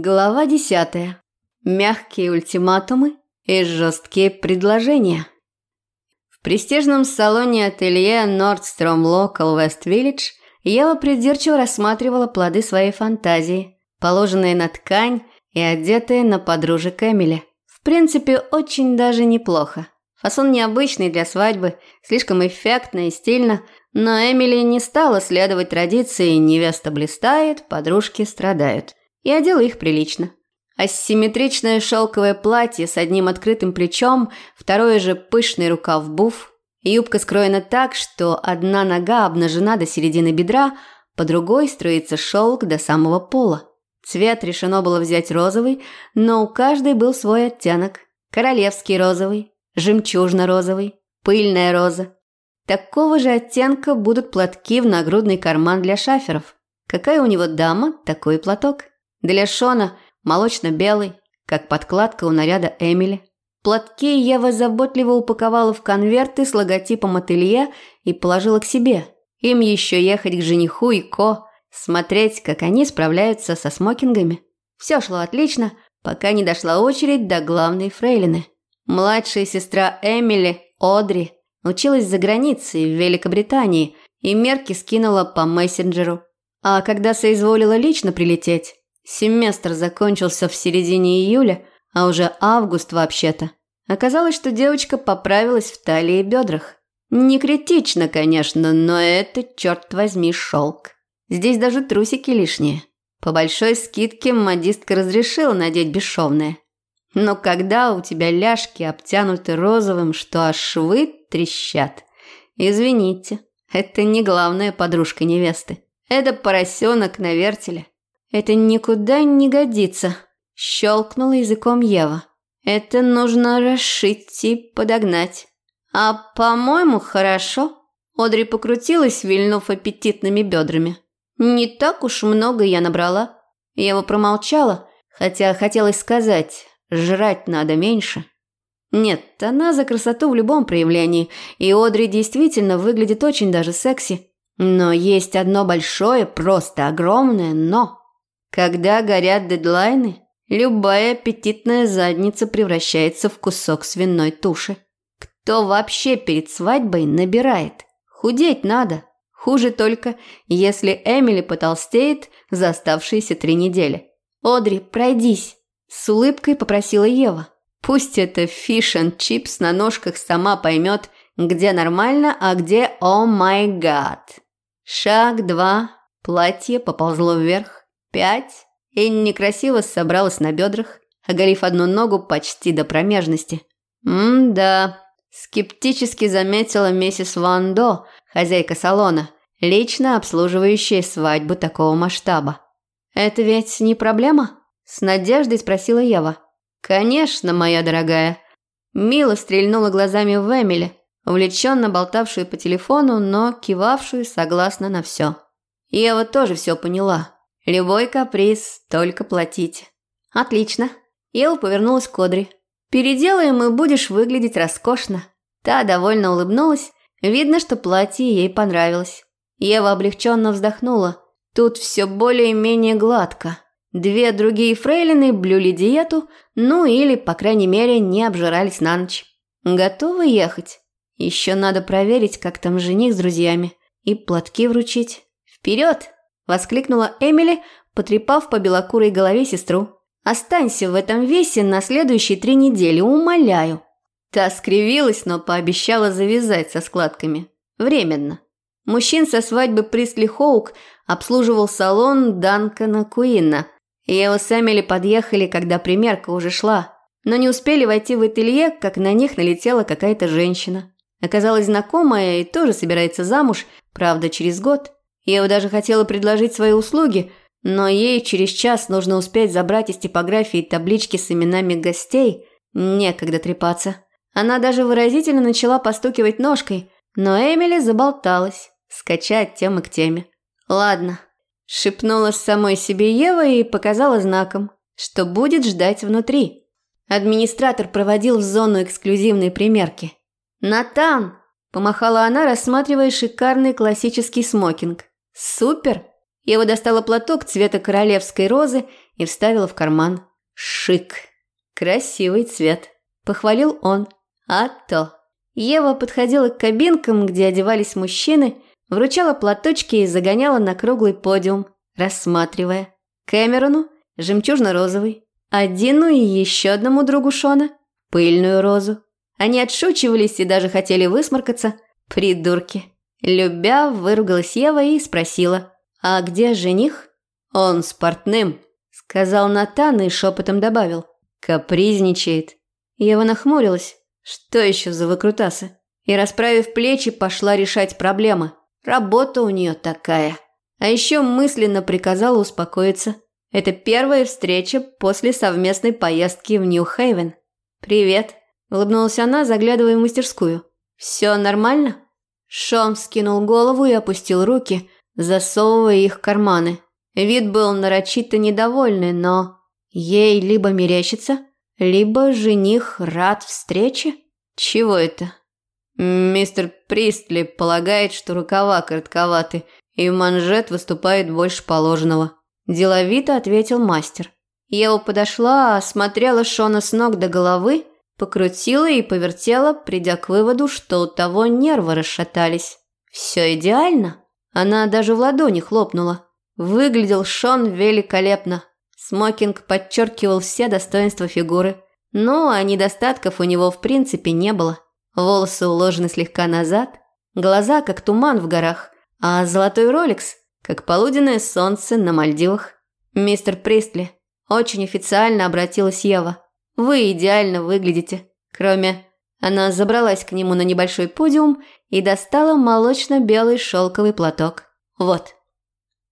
Глава десятая. Мягкие ультиматумы и жесткие предложения. В престижном салоне ателье Nordstrom Local West Village Ева придирчиво рассматривала плоды своей фантазии, положенные на ткань и одетые на подружек Эмили. В принципе, очень даже неплохо. Фасон необычный для свадьбы, слишком эффектно и стильно, но Эмили не стала следовать традиции «невеста блистает, подружки страдают» и одела их прилично. Асимметричное шелковое платье с одним открытым плечом, второе же пышный рукав буф. Юбка скроена так, что одна нога обнажена до середины бедра, по другой строится шелк до самого пола. Цвет решено было взять розовый, но у каждой был свой оттенок. Королевский розовый, жемчужно-розовый, пыльная роза. Такого же оттенка будут платки в нагрудный карман для шаферов. Какая у него дама, такой платок. Для Шона молочно-белый, как подкладка у наряда Эмили. Платки Ева заботливо упаковала в конверты с логотипом ателье и положила к себе. Им еще ехать к жениху и Ко, смотреть, как они справляются со смокингами. Все шло отлично, пока не дошла очередь до главной фрейлины. Младшая сестра Эмили, Одри, училась за границей в Великобритании и мерки скинула по мессенджеру. А когда соизволила лично прилететь, Семестр закончился в середине июля, а уже август вообще-то. Оказалось, что девочка поправилась в талии и бедрах. Не критично, конечно, но это, черт возьми, шелк. Здесь даже трусики лишние. По большой скидке модистка разрешила надеть бесшовные. Но когда у тебя ляжки обтянуты розовым, что аж швы трещат, извините, это не главная подружка невесты. Это поросенок на вертеле. Это никуда не годится, щелкнула языком Ева. Это нужно расшить и подогнать. А, по-моему, хорошо. Одри покрутилась, вильнув аппетитными бедрами. Не так уж много я набрала. Ева промолчала, хотя хотелось сказать, жрать надо меньше. Нет, она за красоту в любом проявлении, и Одри действительно выглядит очень даже секси. Но есть одно большое, просто огромное «но». Когда горят дедлайны, любая аппетитная задница превращается в кусок свиной туши. Кто вообще перед свадьбой набирает? Худеть надо. Хуже только, если Эмили потолстеет за оставшиеся три недели. «Одри, пройдись!» С улыбкой попросила Ева. Пусть это фиш чипс на ножках сама поймет, где нормально, а где «О май гад». Шаг два, платье поползло вверх. Пять. И некрасиво собралась на бедрах, оголив одну ногу почти до промежности. «М-да», – скептически заметила миссис Ван До, хозяйка салона, лично обслуживающая свадьбу такого масштаба. «Это ведь не проблема?» – с надеждой спросила Ева. «Конечно, моя дорогая». Мила стрельнула глазами в Эмили, увлеченно болтавшую по телефону, но кивавшую согласно на все. Ева тоже все поняла. Любой каприз, только платить. Отлично. Ева повернулась к Одри. Переделаем и будешь выглядеть роскошно. Та довольно улыбнулась. Видно, что платье ей понравилось. Ева облегченно вздохнула. Тут все более-менее гладко. Две другие фрейлины блюли диету, ну или, по крайней мере, не обжирались на ночь. Готовы ехать? Еще надо проверить, как там жених с друзьями. И платки вручить. Вперед! Воскликнула Эмили, потрепав по белокурой голове сестру. «Останься в этом весе на следующие три недели, умоляю». Та скривилась, но пообещала завязать со складками. Временно. Мужчин со свадьбы Присли Хоук обслуживал салон Данкана Куинна. Ева с Эмили подъехали, когда примерка уже шла. Но не успели войти в ателье, как на них налетела какая-то женщина. Оказалась знакомая и тоже собирается замуж, правда, через год. Ева даже хотела предложить свои услуги, но ей через час нужно успеть забрать из типографии таблички с именами гостей. Некогда трепаться. Она даже выразительно начала постукивать ножкой, но Эмили заболталась, скачать темы к теме. «Ладно», – шепнула самой себе Ева и показала знаком, что будет ждать внутри. Администратор проводил в зону эксклюзивной примерки. «Натан!» – помахала она, рассматривая шикарный классический смокинг. Супер! Ева достала платок цвета королевской розы и вставила в карман. Шик. Красивый цвет. Похвалил он. А то. Ева подходила к кабинкам, где одевались мужчины, вручала платочки и загоняла на круглый подиум, рассматривая. Кэмерону – жемчужно-розовый, а Дину и еще одному другу Шона – пыльную розу. Они отшучивались и даже хотели высморкаться. Придурки. Любя, выругалась Ева и спросила, «А где жених?» «Он с портным», – сказал Натан и шепотом добавил. «Капризничает». Ева нахмурилась. Что еще за выкрутасы? И, расправив плечи, пошла решать проблемы. Работа у нее такая. А еще мысленно приказала успокоиться. Это первая встреча после совместной поездки в Нью-Хейвен. «Привет», – улыбнулась она, заглядывая в мастерскую. «Все нормально?» Шон скинул голову и опустил руки, засовывая их в карманы. Вид был нарочито недовольный, но ей либо мерещится, либо жених рад встрече. Чего это? Мистер Пристли полагает, что рукава коротковаты, и манжет выступает больше положенного. Деловито ответил мастер. Ева подошла, осмотрела Шона с ног до головы, покрутила и повертела, придя к выводу, что у того нервы расшатались. Все идеально. Она даже в ладони хлопнула. Выглядел Шон великолепно. Смокинг подчеркивал все достоинства фигуры. Но а недостатков у него в принципе не было. Волосы уложены слегка назад, глаза как туман в горах, а золотой роликс как полуденное солнце на Мальдивах. Мистер Пристли, очень официально обратилась Ева. Вы идеально выглядите, кроме... Она забралась к нему на небольшой подиум и достала молочно-белый шелковый платок. Вот.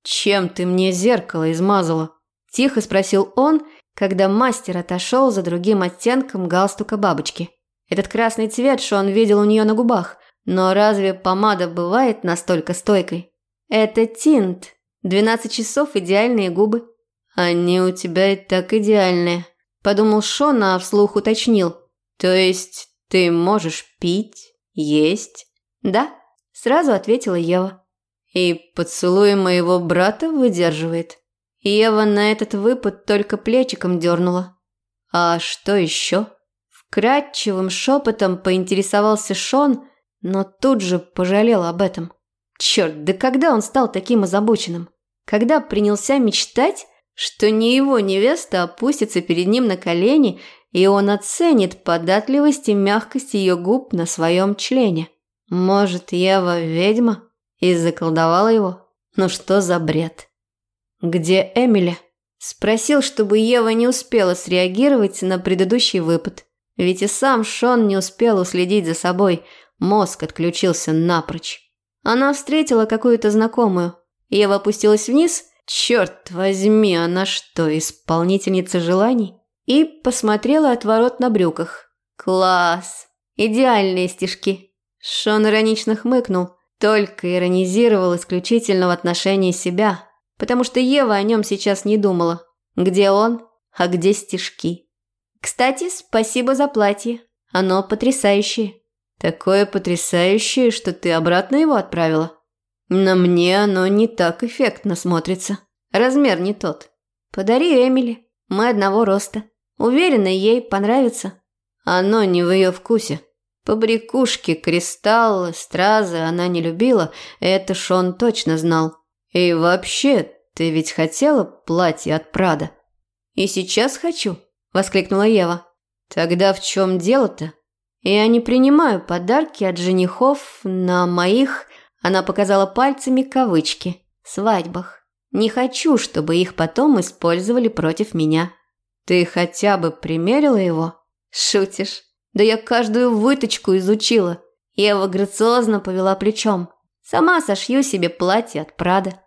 «Чем ты мне зеркало измазала?» – тихо спросил он, когда мастер отошел за другим оттенком галстука бабочки. Этот красный цвет, что он видел у нее на губах. Но разве помада бывает настолько стойкой? Это тинт. 12 часов идеальные губы. Они у тебя и так идеальные. Подумал Шон, а вслух уточнил. То есть ты можешь пить, есть? Да, сразу ответила Ева. И поцелуй моего брата выдерживает. Ева на этот выпад только плечиком дернула. А что еще? Вкрадчивым шепотом поинтересовался Шон, но тут же пожалел об этом. Черт, да когда он стал таким озабоченным? Когда принялся мечтать, что не его невеста опустится перед ним на колени, и он оценит податливость и мягкость ее губ на своем члене. Может, Ева ведьма и заколдовала его? Ну что за бред? «Где Эмили?» Спросил, чтобы Ева не успела среагировать на предыдущий выпад. Ведь и сам Шон не успел уследить за собой, мозг отключился напрочь. Она встретила какую-то знакомую. Ева опустилась вниз. Черт возьми, она что, исполнительница желаний? И посмотрела от ворот на брюках. Класс! Идеальные стежки. Шон иронично хмыкнул, только иронизировал исключительно в отношении себя, потому что Ева о нем сейчас не думала. Где он, а где стежки? Кстати, спасибо за платье. Оно потрясающее. Такое потрясающее, что ты обратно его отправила. На мне оно не так эффектно смотрится. Размер не тот. Подари Эмили. Мы одного роста. Уверена, ей понравится. Оно не в ее вкусе. Побрякушки, кристаллы, стразы она не любила, это Шон точно знал. И вообще, ты ведь хотела платье от Прада? И сейчас хочу воскликнула Ева. Тогда в чем дело-то? Я не принимаю подарки от женихов на моих, она показала пальцами кавычки, свадьбах. Не хочу, чтобы их потом использовали против меня. Ты хотя бы примерила его? Шутишь? Да я каждую выточку изучила. Ева грациозно повела плечом. Сама сошью себе платье от Прада.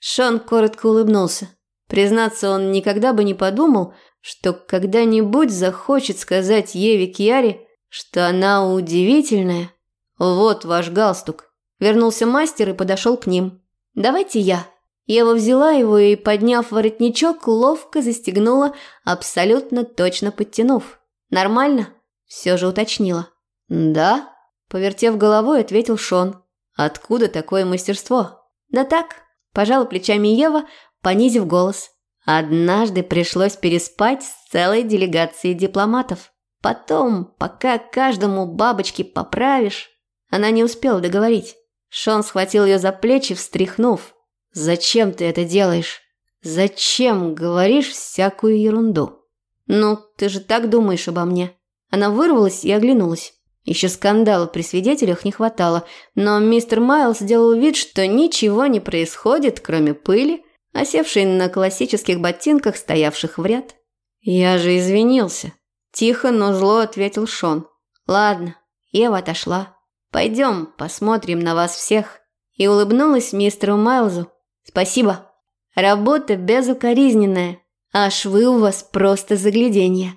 Шон коротко улыбнулся. Признаться, он никогда бы не подумал, что когда-нибудь захочет сказать Еве Кьяре, что она удивительная. Вот ваш галстук. Вернулся мастер и подошел к ним. Давайте я. Ева взяла его и, подняв воротничок, ловко застегнула, абсолютно точно подтянув. Нормально? Все же уточнила. Да, повертев головой, ответил Шон. Откуда такое мастерство? Да так, Пожала плечами Ева, понизив голос. Однажды пришлось переспать с целой делегацией дипломатов. Потом, пока каждому бабочки поправишь... Она не успела договорить. Шон схватил ее за плечи, встряхнув. «Зачем ты это делаешь? Зачем говоришь всякую ерунду?» «Ну, ты же так думаешь обо мне?» Она вырвалась и оглянулась. Еще скандала при свидетелях не хватало, но мистер Майлз сделал вид, что ничего не происходит, кроме пыли, осевшей на классических ботинках, стоявших в ряд. «Я же извинился», – тихо, но зло ответил Шон. «Ладно, Ева отошла. Пойдем, посмотрим на вас всех». И улыбнулась мистеру Майлзу. «Спасибо. Работа безукоризненная, а швы у вас просто загляденье».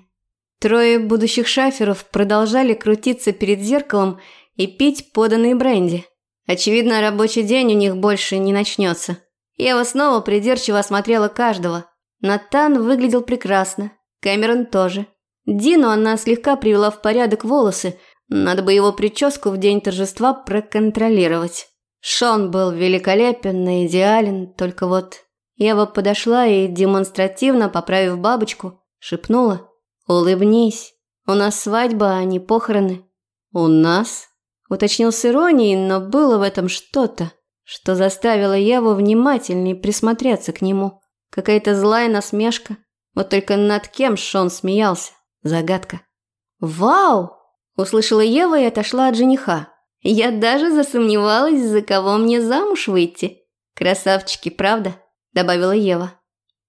Трое будущих шаферов продолжали крутиться перед зеркалом и пить поданные бренди. Очевидно, рабочий день у них больше не начнется. Ева снова придирчиво осмотрела каждого. Натан выглядел прекрасно, Кэмерон тоже. Дину она слегка привела в порядок волосы, надо бы его прическу в день торжества проконтролировать. Шон был великолепен и идеален, только вот... Ева подошла и, демонстративно поправив бабочку, шепнула – «Улыбнись. У нас свадьба, а не похороны». «У нас?» – уточнил с иронией, но было в этом что-то, что заставило Еву внимательнее присмотреться к нему. Какая-то злая насмешка. Вот только над кем Шон смеялся. Загадка. «Вау!» – услышала Ева и отошла от жениха. «Я даже засомневалась, за кого мне замуж выйти. Красавчики, правда?» – добавила Ева.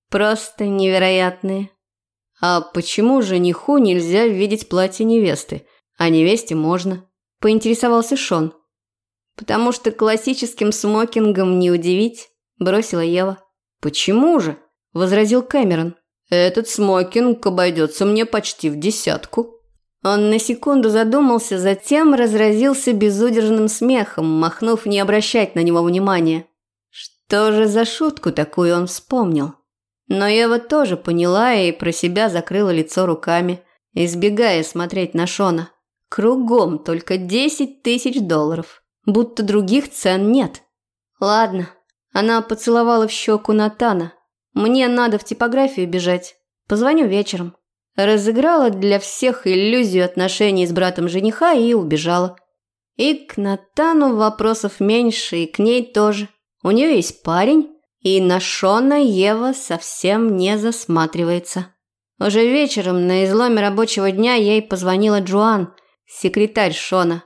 «Просто невероятные». «А почему жениху нельзя видеть платье невесты, а невесте можно?» – поинтересовался Шон. «Потому что классическим смокингом не удивить», – бросила Ева. «Почему же?» – возразил Кэмерон. «Этот смокинг обойдется мне почти в десятку». Он на секунду задумался, затем разразился безудержным смехом, махнув не обращать на него внимания. Что же за шутку такую он вспомнил? Но Ева тоже поняла и про себя закрыла лицо руками, избегая смотреть на Шона. Кругом только десять тысяч долларов, будто других цен нет. Ладно, она поцеловала в щеку Натана. Мне надо в типографию бежать. Позвоню вечером. Разыграла для всех иллюзию отношений с братом жениха и убежала. И к Натану вопросов меньше, и к ней тоже. У нее есть парень, и на Шона Ева совсем не засматривается. Уже вечером на изломе рабочего дня ей позвонила Джоан, секретарь Шона.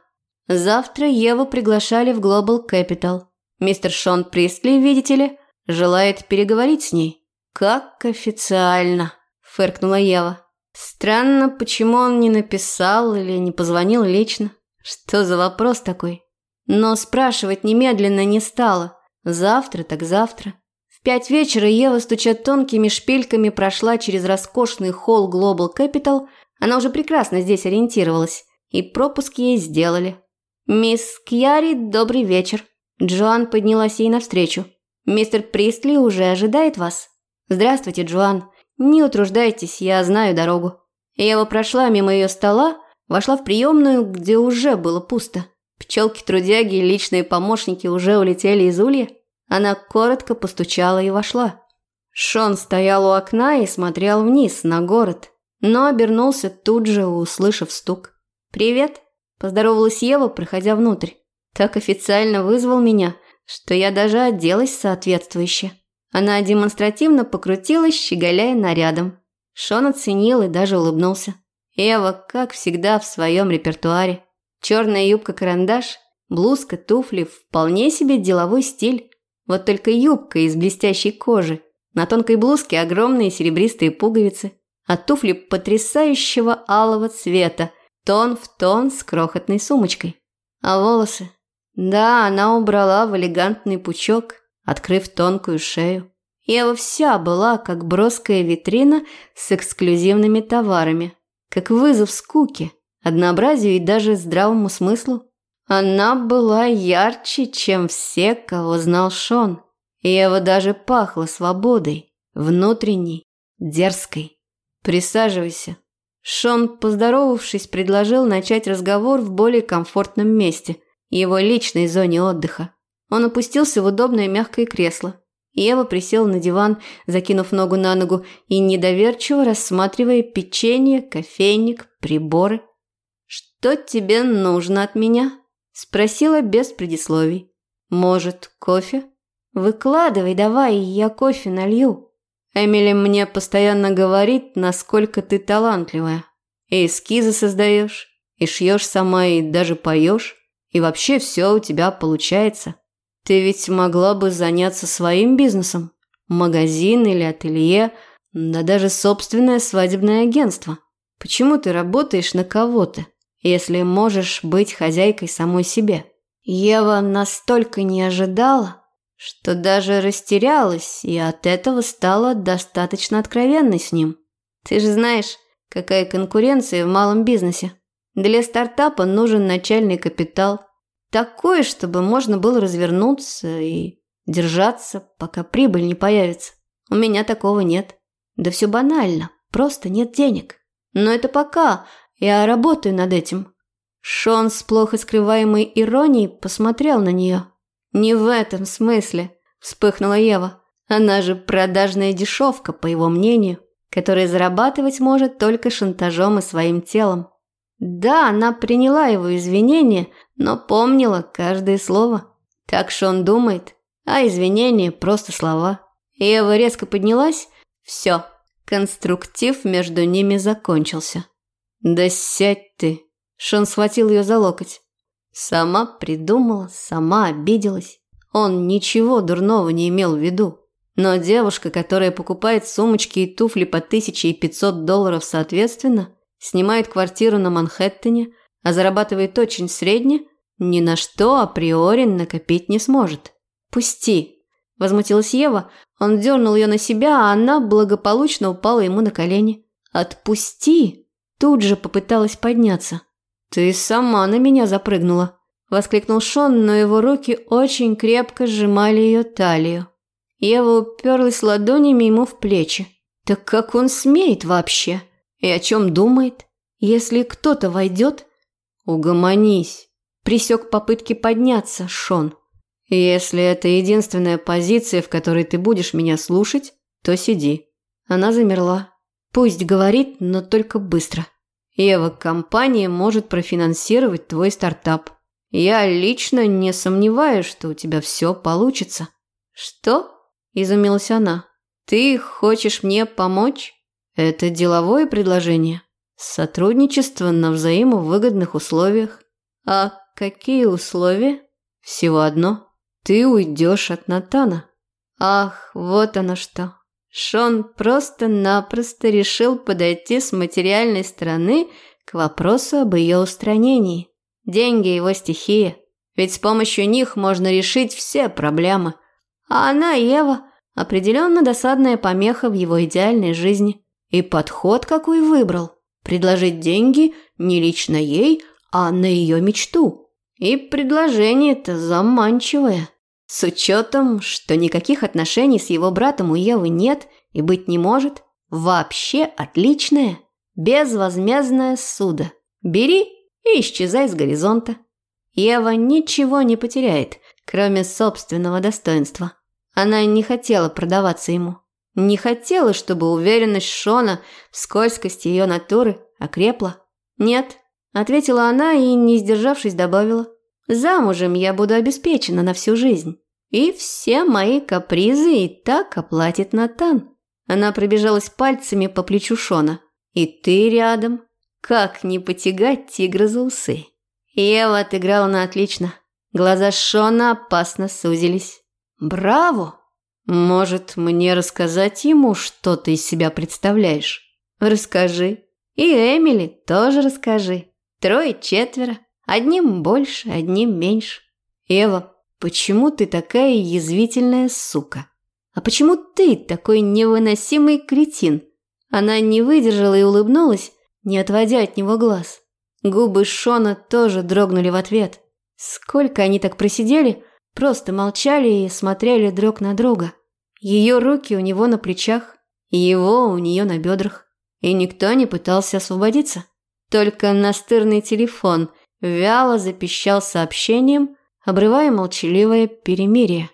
Завтра Еву приглашали в Global Capital. Мистер Шон Пристли, видите ли, желает переговорить с ней. «Как официально», – фыркнула Ева. «Странно, почему он не написал или не позвонил лично. Что за вопрос такой?» Но спрашивать немедленно не стала. Завтра так завтра. В пять вечера Ева, стуча тонкими шпильками, прошла через роскошный холл Global Capital. Она уже прекрасно здесь ориентировалась. И пропуск ей сделали. «Мисс Кьяри, добрый вечер». Джоан поднялась ей навстречу. «Мистер Пристли уже ожидает вас». «Здравствуйте, Джоан. Не утруждайтесь, я знаю дорогу». Ева прошла мимо ее стола, вошла в приемную, где уже было пусто. Пчелки-трудяги и личные помощники уже улетели из улья. Она коротко постучала и вошла. Шон стоял у окна и смотрел вниз, на город, но обернулся тут же, услышав стук. «Привет», – поздоровалась Ева, проходя внутрь. Так официально вызвал меня, что я даже оделась соответствующе. Она демонстративно покрутилась, щеголяя нарядом. Шон оценил и даже улыбнулся. Ева, как всегда, в своем репертуаре. Черная юбка-карандаш, блузка, туфли, вполне себе деловой стиль. Вот только юбка из блестящей кожи, на тонкой блузке огромные серебристые пуговицы, а туфли потрясающего алого цвета, тон в тон с крохотной сумочкой. А волосы? Да, она убрала в элегантный пучок, открыв тонкую шею. Ева вся была как броская витрина с эксклюзивными товарами, как вызов скуке, однообразию и даже здравому смыслу. Она была ярче, чем все, кого знал Шон. Ева даже пахла свободой, внутренней, дерзкой. «Присаживайся». Шон, поздоровавшись, предложил начать разговор в более комфортном месте, его личной зоне отдыха. Он опустился в удобное мягкое кресло. Ева присела на диван, закинув ногу на ногу и недоверчиво рассматривая печенье, кофейник, приборы. «Что тебе нужно от меня?» – спросила без предисловий. «Может, кофе?» «Выкладывай давай, я кофе налью». Эмили мне постоянно говорит, насколько ты талантливая. И эскизы создаешь, и шьешь сама, и даже поешь, и вообще все у тебя получается. Ты ведь могла бы заняться своим бизнесом. Магазин или ателье, да даже собственное свадебное агентство. Почему ты работаешь на кого-то, если можешь быть хозяйкой самой себе? Ева настолько не ожидала, что даже растерялась и от этого стала достаточно откровенной с ним. Ты же знаешь, какая конкуренция в малом бизнесе. Для стартапа нужен начальный капитал. Такой, чтобы можно было развернуться и держаться, пока прибыль не появится. У меня такого нет. Да все банально, просто нет денег. Но это пока, я работаю над этим. Шон с плохо скрываемой иронией посмотрел на нее. «Не в этом смысле», – вспыхнула Ева. «Она же продажная дешевка, по его мнению, которая зарабатывать может только шантажом и своим телом. Да, она приняла его извинения, но помнила каждое слово. Так что он думает, а извинения – просто слова. Ева резко поднялась. Все, конструктив между ними закончился. «Да сядь ты!» Шон схватил ее за локоть. Сама придумала, сама обиделась. Он ничего дурного не имел в виду. Но девушка, которая покупает сумочки и туфли по 1500 долларов соответственно, снимает квартиру на Манхэттене, а зарабатывает очень средне, ни на что априори накопить не сможет. «Пусти!» – возмутилась Ева. Он дернул ее на себя, а она благополучно упала ему на колени. «Отпусти!» Тут же попыталась подняться. «Ты сама на меня запрыгнула!» – воскликнул Шон, но его руки очень крепко сжимали ее талию. Ева уперлась ладонями ему в плечи. «Так как он смеет вообще?» И о чем думает? Если кто-то войдет? Угомонись. Присек попытки подняться, Шон. Если это единственная позиция, в которой ты будешь меня слушать, то сиди. Она замерла. Пусть говорит, но только быстро. Ева, компания может профинансировать твой стартап. Я лично не сомневаюсь, что у тебя все получится. Что? Изумилась она. Ты хочешь мне помочь? Это деловое предложение. Сотрудничество на взаимовыгодных условиях. А какие условия? Всего одно. Ты уйдешь от Натана. Ах, вот оно что. Шон просто-напросто решил подойти с материальной стороны к вопросу об ее устранении. Деньги – его стихия. Ведь с помощью них можно решить все проблемы. А она, Ева, определенно досадная помеха в его идеальной жизни. И подход какой выбрал. Предложить деньги не лично ей, а на ее мечту. И предложение-то заманчивое. С учетом, что никаких отношений с его братом у Евы нет и быть не может. Вообще отличное. Безвозмездное суда. Бери и исчезай с горизонта. Ева ничего не потеряет, кроме собственного достоинства. Она не хотела продаваться ему. Не хотела, чтобы уверенность Шона в скользкости ее натуры окрепла. «Нет», – ответила она и, не сдержавшись, добавила. «Замужем я буду обеспечена на всю жизнь. И все мои капризы и так оплатит Натан». Она пробежалась пальцами по плечу Шона. «И ты рядом. Как не потягать тигра за усы?» Ева отыграла на отлично. Глаза Шона опасно сузились. «Браво!» Может, мне рассказать ему, что ты из себя представляешь? Расскажи. И Эмили тоже расскажи. Трое-четверо. Одним больше, одним меньше. Ева, почему ты такая язвительная сука? А почему ты такой невыносимый кретин? Она не выдержала и улыбнулась, не отводя от него глаз. Губы Шона тоже дрогнули в ответ. Сколько они так просидели, просто молчали и смотрели друг на друга. Ее руки у него на плечах, его у нее на бедрах. И никто не пытался освободиться. Только настырный телефон вяло запищал сообщением, обрывая молчаливое перемирие.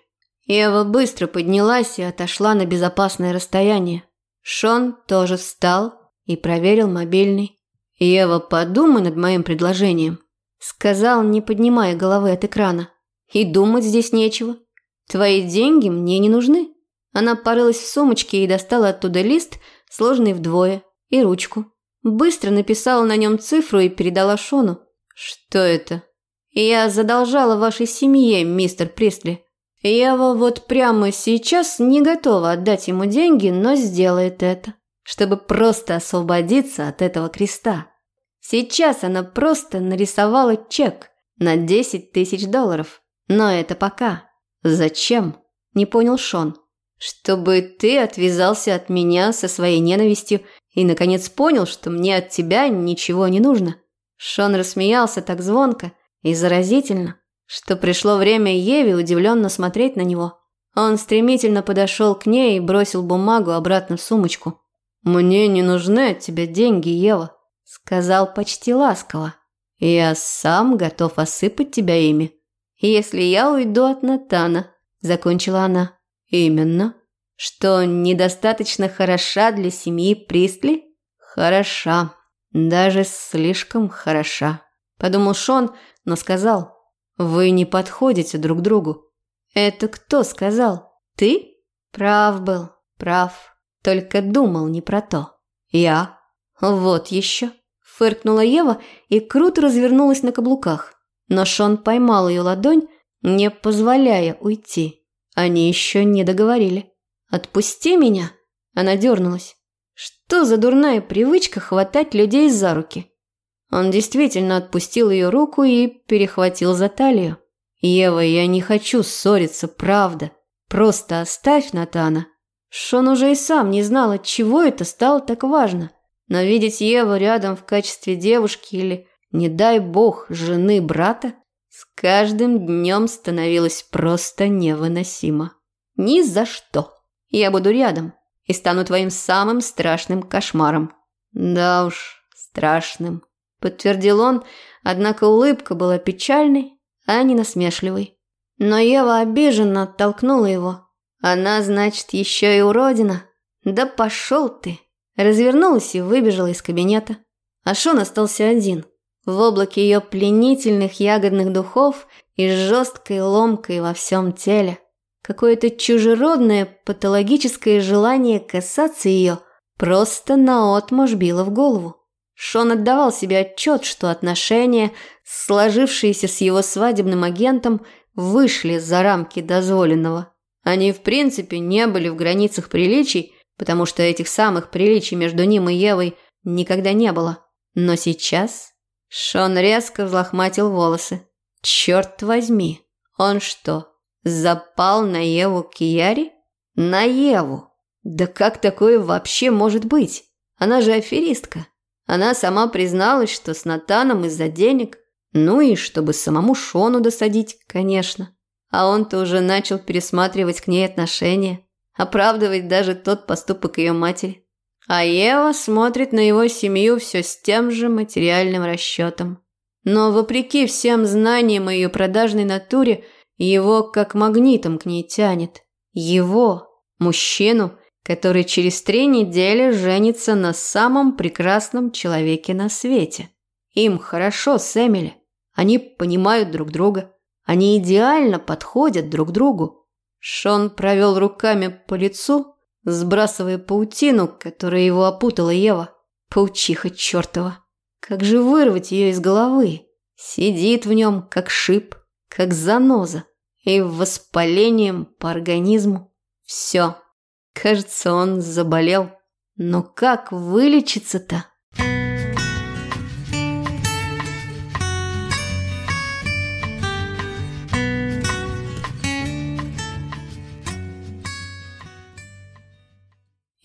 Ева быстро поднялась и отошла на безопасное расстояние. Шон тоже встал и проверил мобильный. «Ева, подумай над моим предложением», – сказал, не поднимая головы от экрана. «И думать здесь нечего. Твои деньги мне не нужны». Она порылась в сумочке и достала оттуда лист, сложенный вдвое, и ручку. Быстро написала на нем цифру и передала Шону. «Что это?» «Я задолжала вашей семье, мистер Присли. Ева вот прямо сейчас не готова отдать ему деньги, но сделает это, чтобы просто освободиться от этого креста. Сейчас она просто нарисовала чек на 10 тысяч долларов. Но это пока. Зачем? Не понял Шон. Чтобы ты отвязался от меня со своей ненавистью и, наконец, понял, что мне от тебя ничего не нужно. Шон рассмеялся так звонко и заразительно, что пришло время Еве удивленно смотреть на него. Он стремительно подошел к ней и бросил бумагу обратно в сумочку. «Мне не нужны от тебя деньги, Ева», – сказал почти ласково. «Я сам готов осыпать тебя ими, если я уйду от Натана», – закончила она. Именно. Что недостаточно хороша для семьи Пристли? Хороша. Даже слишком хороша. Подумал Шон, но сказал. Вы не подходите друг другу. Это кто сказал? Ты? Прав был, прав. Только думал не про то. Я. Вот еще. Фыркнула Ева и круто развернулась на каблуках. Но Шон поймал ее ладонь, не позволяя уйти. Они еще не договорили. «Отпусти меня!» Она дернулась. Что за дурная привычка хватать людей за руки? Он действительно отпустил ее руку и перехватил за талию. «Ева, я не хочу ссориться, правда. Просто оставь Натана». Шон уже и сам не знал, от чего это стало так важно. Но видеть Еву рядом в качестве девушки или, не дай бог, жены брата, с каждым днем становилось просто невыносимо. Ни за что. Я буду рядом и стану твоим самым страшным кошмаром. Да уж, страшным, подтвердил он, однако улыбка была печальной, а не насмешливой. Но Ева обиженно оттолкнула его. Она, значит, еще и уродина. Да пошел ты. Развернулась и выбежала из кабинета. А Шон остался один – в облаке ее пленительных ягодных духов и жесткой ломкой во всем теле. Какое-то чужеродное патологическое желание касаться ее просто наотмашь било в голову. Шон отдавал себе отчет, что отношения, сложившиеся с его свадебным агентом, вышли за рамки дозволенного. Они в принципе не были в границах приличий, потому что этих самых приличий между ним и Евой никогда не было. Но сейчас Шон резко взлохматил волосы. Черт возьми, он что, запал на Еву Кияри? На Еву? Да как такое вообще может быть? Она же аферистка. Она сама призналась, что с Натаном из-за денег. Ну и чтобы самому Шону досадить, конечно. А он-то уже начал пересматривать к ней отношения, оправдывать даже тот поступок ее матери. А Ева смотрит на его семью все с тем же материальным расчетом. Но вопреки всем знаниям о ее продажной натуре, его как магнитом к ней тянет. Его, мужчину, который через три недели женится на самом прекрасном человеке на свете. Им хорошо с Эмили. Они понимают друг друга. Они идеально подходят друг другу. Шон провел руками по лицу, сбрасывая паутину, которая его опутала Ева. Паучиха чертова. Как же вырвать ее из головы? Сидит в нем, как шип, как заноза. И воспалением по организму. Все. Кажется, он заболел. Но как вылечиться-то?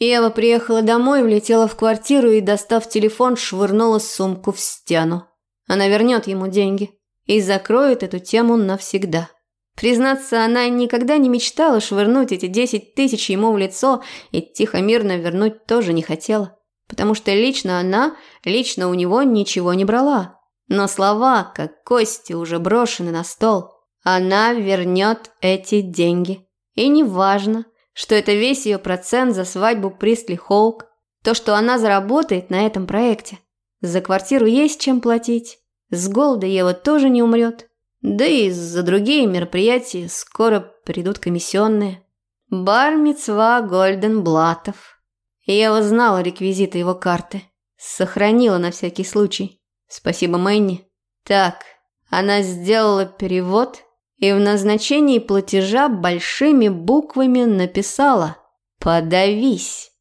Ева приехала домой, влетела в квартиру и, достав телефон, швырнула сумку в стену. Она вернет ему деньги и закроет эту тему навсегда. Признаться, она никогда не мечтала швырнуть эти десять тысяч ему в лицо и тихо-мирно вернуть тоже не хотела. Потому что лично она, лично у него ничего не брала. Но слова, как кости, уже брошены на стол. Она вернет эти деньги. И не важно, что это весь ее процент за свадьбу Присли Холк, то, что она заработает на этом проекте. За квартиру есть чем платить. С голода Ева тоже не умрет. Да и за другие мероприятия скоро придут комиссионные. Бар Мицва Гольденблатов. Ева знала реквизиты его карты. Сохранила на всякий случай. Спасибо, Мэнни. Так, она сделала перевод и в назначении платежа большими буквами написала «Подавись».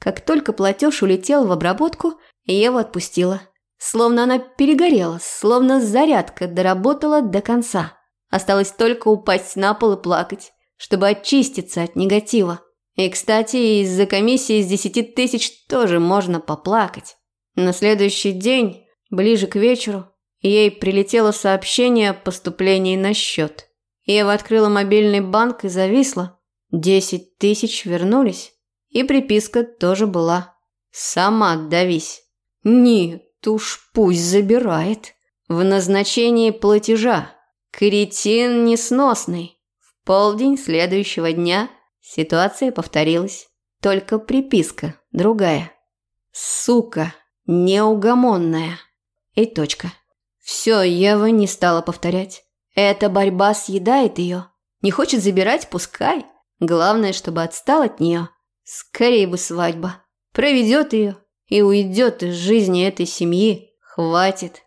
Как только платеж улетел в обработку, Ева отпустила. Словно она перегорела, словно зарядка доработала до конца. Осталось только упасть на пол и плакать, чтобы очиститься от негатива. И, кстати, из-за комиссии из десяти тысяч тоже можно поплакать. На следующий день, ближе к вечеру, ей прилетело сообщение о поступлении на счет. Ева открыла мобильный банк и зависла. Десять тысяч вернулись. И приписка тоже была. «Сама давись». «Нет, уж пусть забирает. В назначении платежа. Кретин несносный». В полдень следующего дня ситуация повторилась. Только приписка другая. «Сука, неугомонная». И точка. Все, Ева не стала повторять. Эта борьба съедает ее. Не хочет забирать, пускай. Главное, чтобы отстал от нее. Скорее бы свадьба. Проведет ее и уйдет из жизни этой семьи. Хватит.